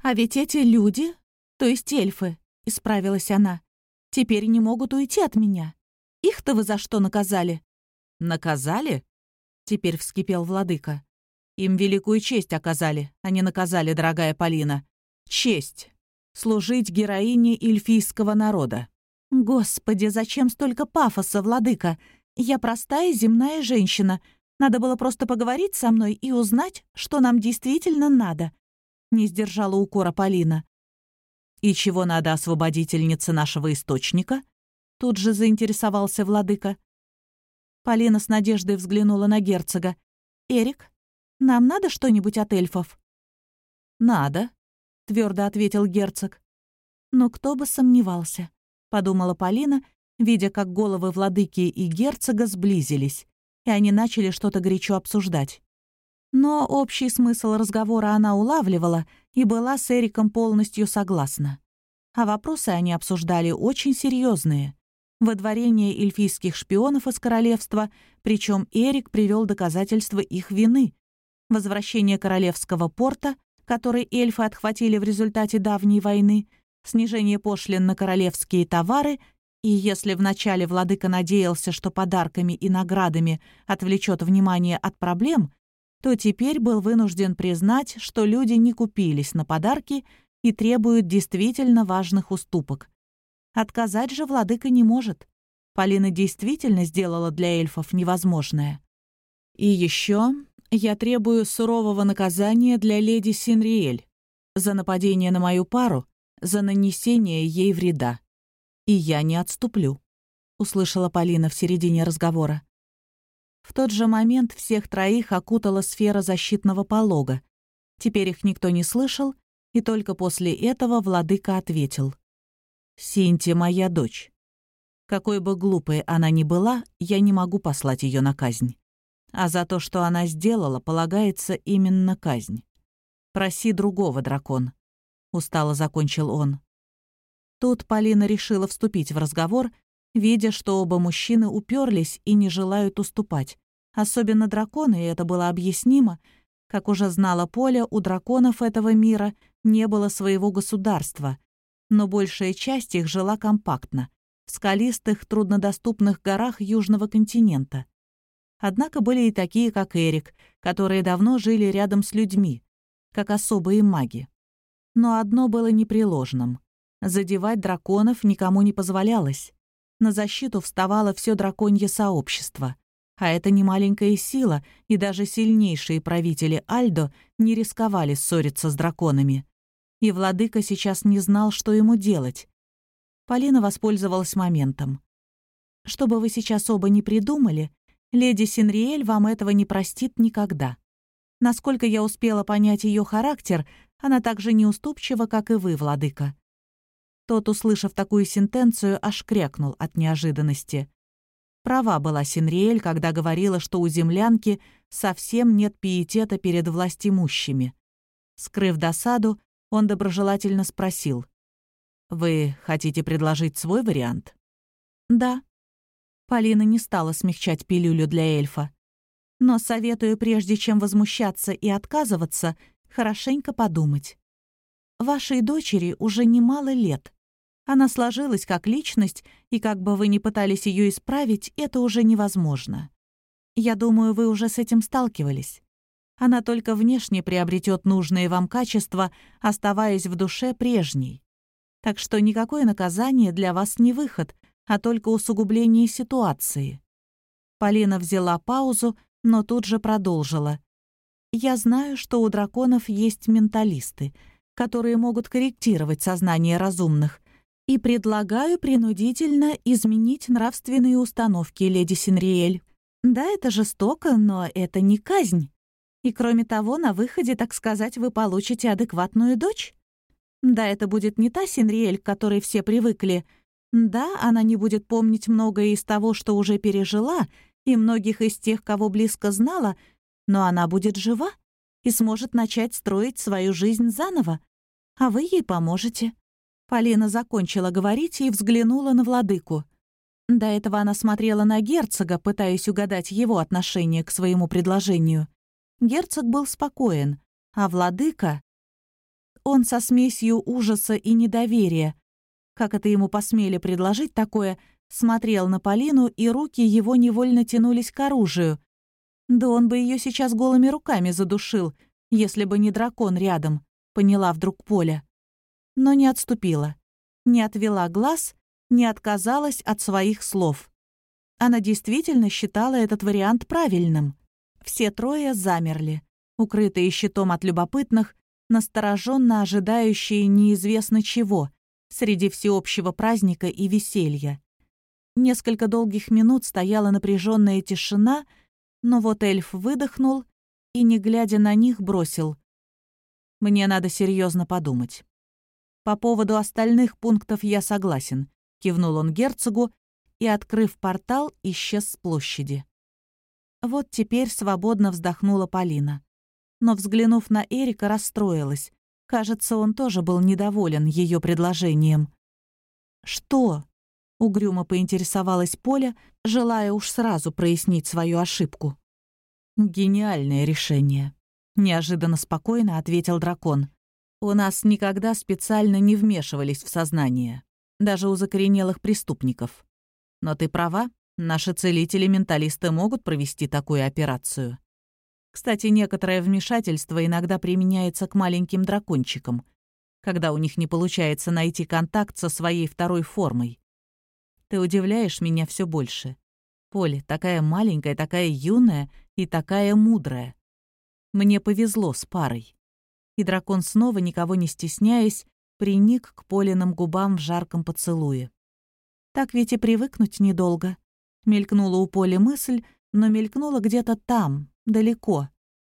«А ведь эти люди, то есть эльфы», — исправилась она, — «теперь не могут уйти от меня. Их-то вы за что наказали?» «Наказали?» — теперь вскипел владыка. «Им великую честь оказали, а не наказали, дорогая Полина. Честь. Служить героине эльфийского народа». «Господи, зачем столько пафоса, владыка? Я простая земная женщина. Надо было просто поговорить со мной и узнать, что нам действительно надо. Не сдержала укора Полина. «И чего надо освободительнице нашего источника?» Тут же заинтересовался владыка. Полина с надеждой взглянула на герцога. «Эрик, нам надо что-нибудь от эльфов?» «Надо», — твердо ответил герцог. «Но кто бы сомневался», — подумала Полина, видя, как головы владыки и герцога сблизились, и они начали что-то горячо обсуждать. Но общий смысл разговора она улавливала и была с Эриком полностью согласна. А вопросы они обсуждали очень серьезные. Выдворение эльфийских шпионов из королевства, причем Эрик привел доказательства их вины. Возвращение королевского порта, который эльфы отхватили в результате давней войны, снижение пошлин на королевские товары и если вначале владыка надеялся, что подарками и наградами отвлечет внимание от проблем, то теперь был вынужден признать, что люди не купились на подарки и требуют действительно важных уступок. Отказать же владыка не может. Полина действительно сделала для эльфов невозможное. И еще я требую сурового наказания для леди Синриэль за нападение на мою пару, за нанесение ей вреда. И я не отступлю», — услышала Полина в середине разговора. В тот же момент всех троих окутала сфера защитного полога. Теперь их никто не слышал, и только после этого владыка ответил. «Синти моя дочь. Какой бы глупой она ни была, я не могу послать ее на казнь. А за то, что она сделала, полагается именно казнь. Проси другого, дракон», — устало закончил он. Тут Полина решила вступить в разговор, видя, что оба мужчины уперлись и не желают уступать. Особенно драконы, и это было объяснимо. Как уже знала Поля, у драконов этого мира не было своего государства, но большая часть их жила компактно, в скалистых, труднодоступных горах Южного континента. Однако были и такие, как Эрик, которые давно жили рядом с людьми, как особые маги. Но одно было непреложным. Задевать драконов никому не позволялось. На защиту вставало все драконье сообщество. А это не маленькая сила, и даже сильнейшие правители Альдо не рисковали ссориться с драконами. И владыка сейчас не знал, что ему делать. Полина воспользовалась моментом. «Что бы вы сейчас оба не придумали, леди Синриэль вам этого не простит никогда. Насколько я успела понять ее характер, она так же неуступчива, как и вы, владыка. Тот, услышав такую сентенцию, аж крякнул от неожиданности. Права была Синриэль, когда говорила, что у землянки совсем нет пиетета перед властимущими. Скрыв досаду, он доброжелательно спросил. «Вы хотите предложить свой вариант?» «Да». Полина не стала смягчать пилюлю для эльфа. «Но советую, прежде чем возмущаться и отказываться, хорошенько подумать. Вашей дочери уже немало лет. Она сложилась как личность, и как бы вы ни пытались ее исправить, это уже невозможно. Я думаю, вы уже с этим сталкивались. Она только внешне приобретет нужные вам качества, оставаясь в душе прежней. Так что никакое наказание для вас не выход, а только усугубление ситуации. Полина взяла паузу, но тут же продолжила. «Я знаю, что у драконов есть менталисты, которые могут корректировать сознание разумных, и предлагаю принудительно изменить нравственные установки, леди Синриэль. Да, это жестоко, но это не казнь. И кроме того, на выходе, так сказать, вы получите адекватную дочь. Да, это будет не та Синриэль, к которой все привыкли. Да, она не будет помнить многое из того, что уже пережила, и многих из тех, кого близко знала, но она будет жива и сможет начать строить свою жизнь заново, а вы ей поможете. Полина закончила говорить и взглянула на владыку. До этого она смотрела на герцога, пытаясь угадать его отношение к своему предложению. Герцог был спокоен, а владыка... Он со смесью ужаса и недоверия, как это ему посмели предложить такое, смотрел на Полину, и руки его невольно тянулись к оружию. Да он бы ее сейчас голыми руками задушил, если бы не дракон рядом, поняла вдруг Поля но не отступила, не отвела глаз, не отказалась от своих слов. Она действительно считала этот вариант правильным. Все трое замерли, укрытые щитом от любопытных, настороженно ожидающие неизвестно чего среди всеобщего праздника и веселья. Несколько долгих минут стояла напряженная тишина, но вот эльф выдохнул и, не глядя на них, бросил. «Мне надо серьезно подумать». По поводу остальных пунктов я согласен», — кивнул он герцогу и, открыв портал, исчез с площади. Вот теперь свободно вздохнула Полина. но, взглянув на Эрика, расстроилась. Кажется, он тоже был недоволен ее предложением. «Что?» — угрюмо поинтересовалась Поля, желая уж сразу прояснить свою ошибку. «Гениальное решение», — неожиданно спокойно ответил дракон. «У нас никогда специально не вмешивались в сознание, даже у закоренелых преступников. Но ты права, наши целители-менталисты могут провести такую операцию. Кстати, некоторое вмешательство иногда применяется к маленьким дракончикам, когда у них не получается найти контакт со своей второй формой. Ты удивляешь меня все больше. Поле, такая маленькая, такая юная и такая мудрая. Мне повезло с парой. И дракон снова, никого не стесняясь, приник к Полиным губам в жарком поцелуе. Так ведь и привыкнуть недолго. Мелькнула у Поли мысль, но мелькнула где-то там, далеко.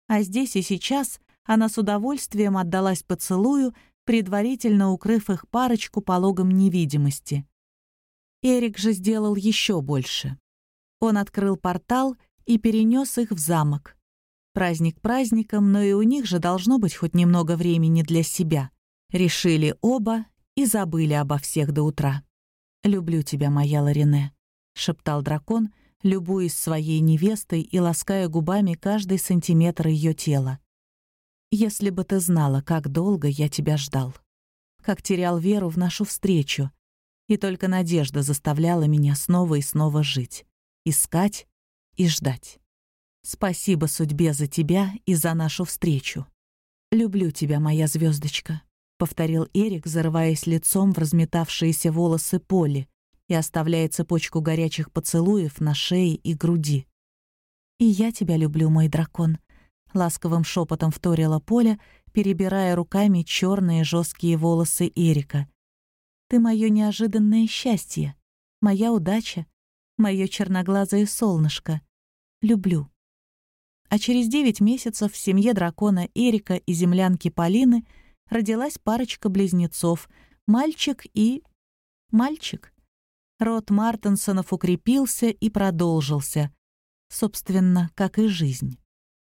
А здесь и сейчас она с удовольствием отдалась поцелую, предварительно укрыв их парочку пологом невидимости. Эрик же сделал еще больше. Он открыл портал и перенес их в замок. Праздник праздником, но и у них же должно быть хоть немного времени для себя. Решили оба и забыли обо всех до утра. «Люблю тебя, моя Ларине», — шептал дракон, любуясь своей невестой и лаская губами каждый сантиметр ее тела. «Если бы ты знала, как долго я тебя ждал, как терял веру в нашу встречу, и только надежда заставляла меня снова и снова жить, искать и ждать. Спасибо судьбе за тебя и за нашу встречу. Люблю тебя, моя звездочка, повторил Эрик, зарываясь лицом в разметавшиеся волосы Поли, и оставляя цепочку горячих поцелуев на шее и груди. «И я тебя люблю, мой дракон», — ласковым шепотом вторила Поля, перебирая руками черные жесткие волосы Эрика. «Ты мое неожиданное счастье, моя удача, мое черноглазое солнышко. Люблю». А через девять месяцев в семье дракона Эрика и землянки Полины родилась парочка близнецов — мальчик и... мальчик. Род Мартенсонов укрепился и продолжился, собственно, как и жизнь.